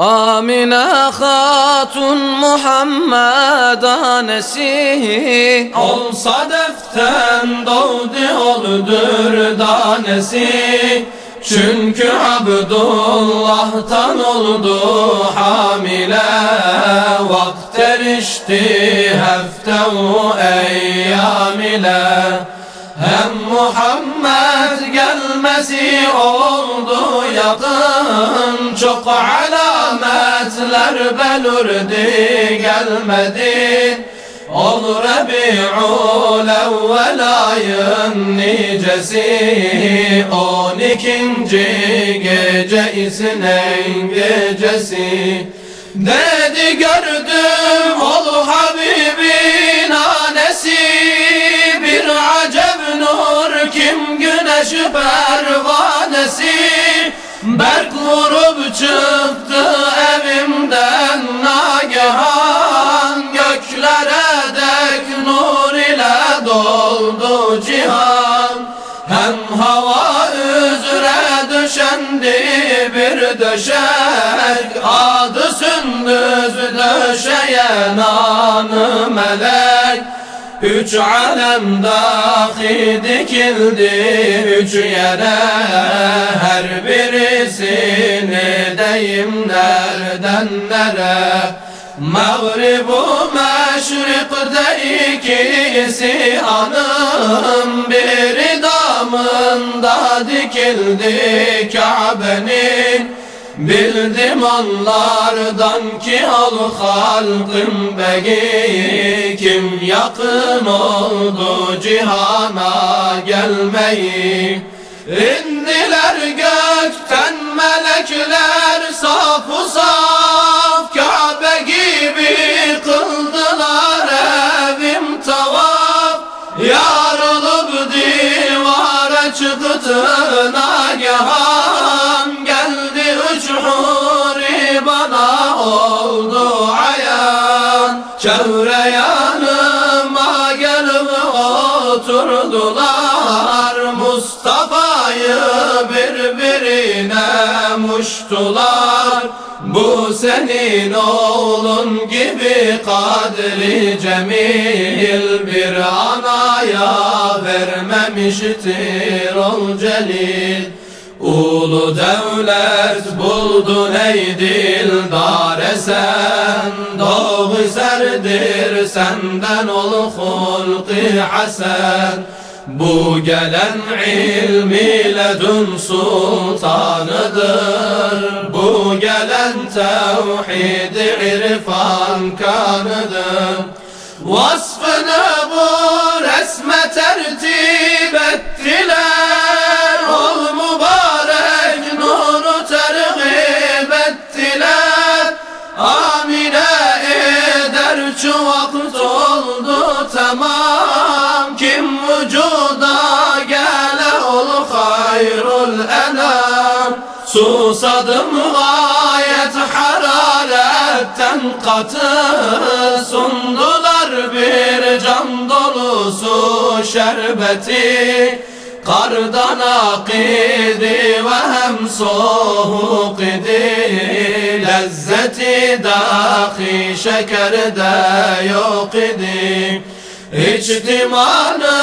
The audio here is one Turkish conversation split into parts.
Amine Hatun Muhammed anesi Olsa deften doğdu oldur danesi. Çünkü Abdullah'tan oldu hamile. Vakt erişti heftevu eyyam ile Hem Muhammed gelmesi oldu yakın Çok alametler belirdi gelmedi. Ol Rabi'ul evvel ayın nicesi On ikinci gece isneyn gecesi. Dedi gördüm ol Habibin anesi Bir acep nur kim güneş pervanesi. Berk vurup çıktı cihan Hem hava üzere düşendi bir döşek Adı sündüz döşeyen anı melek. Üç alem dahi dikildi üç yere Her birisini deyim nereden nere. Mağribu meşrikte ikisi anım Bir damında dikildi Kabe'nin. Bildim onlardan ki ol halkın beyi Kim yakın oldu cihana gelmeyi. İndiler gökten melekler safu saf Çevre yanıma gelip oturdular. Mustafa'yı birbirine muştular. Bu senin oğlun gibi kadri cemil Bir anaya vermemiştir ol celil Ulu devlet buldun ey dildar sen Doğu serdir senden ol hulki hasen. Bu gelen ilmiyle dün sultanıdır Bu gelen tevhid irfan kanıdır. Vasfını bu resme tertip şu vakit oldu tamam. Kim vücuda gele ol hayrul enam. Susadım gayet hararetten katı. Sundular bir cam dolusu şerbeti Kardan akidi ve hem soğuk idi Lezzeti dahi şekerde yok idi İçtimanı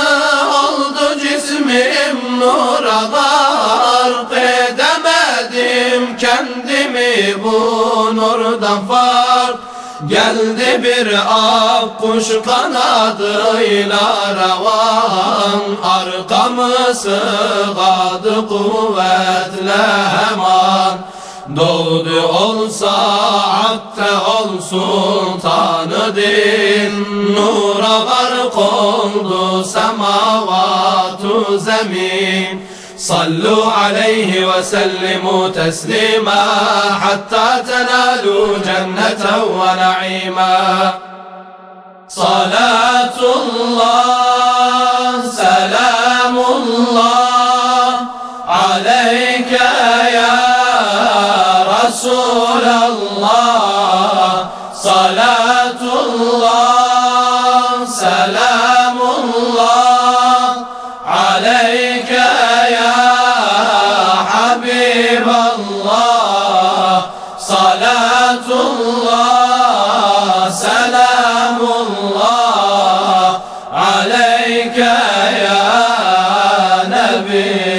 oldu cismim nura gark edemedim kendimi bu nurdan fark. Geldi bir ak kuş kanadıyla ravan Arkamı sıgadı kuvvetle hemen Doğdu olsa akte ol sultanı din Nura gark oldu semavatu zemin صلوا عليه وسلموا تسليما حتى تنالوا جنة ونعيما صلاة الله صلاة الله سلام الله عليك يا حبيب الله صلاة الله سلام الله عليك يا نبي